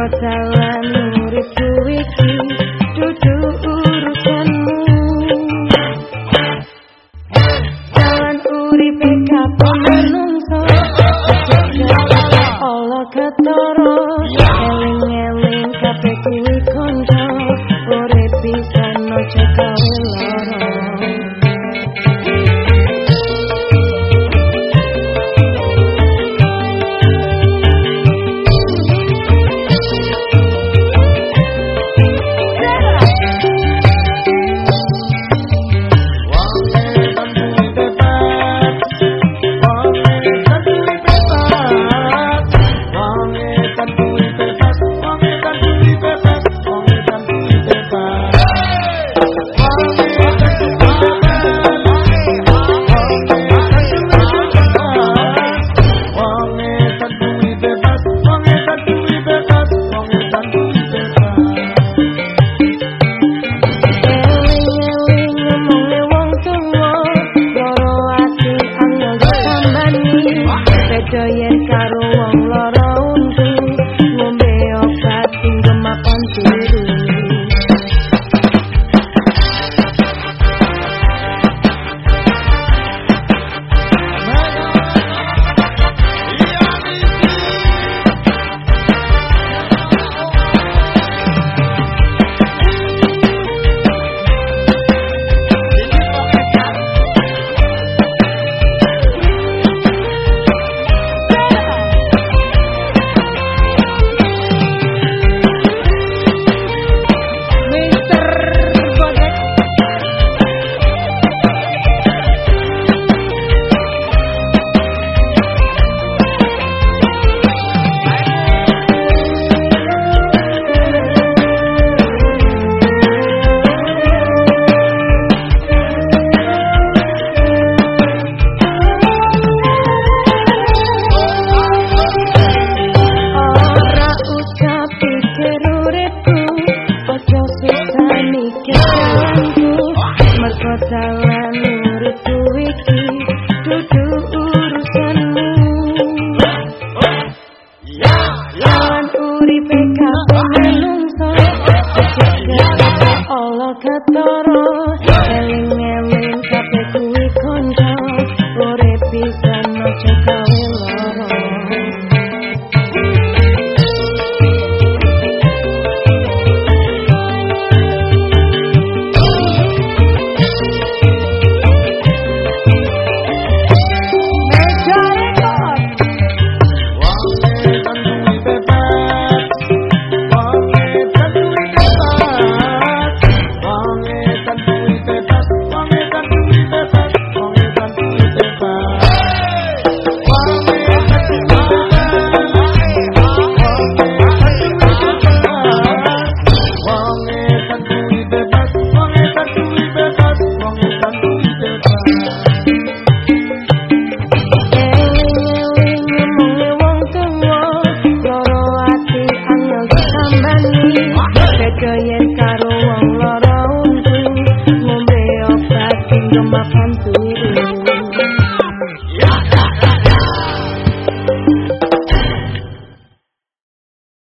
hotel. Joy Allah you're my friend.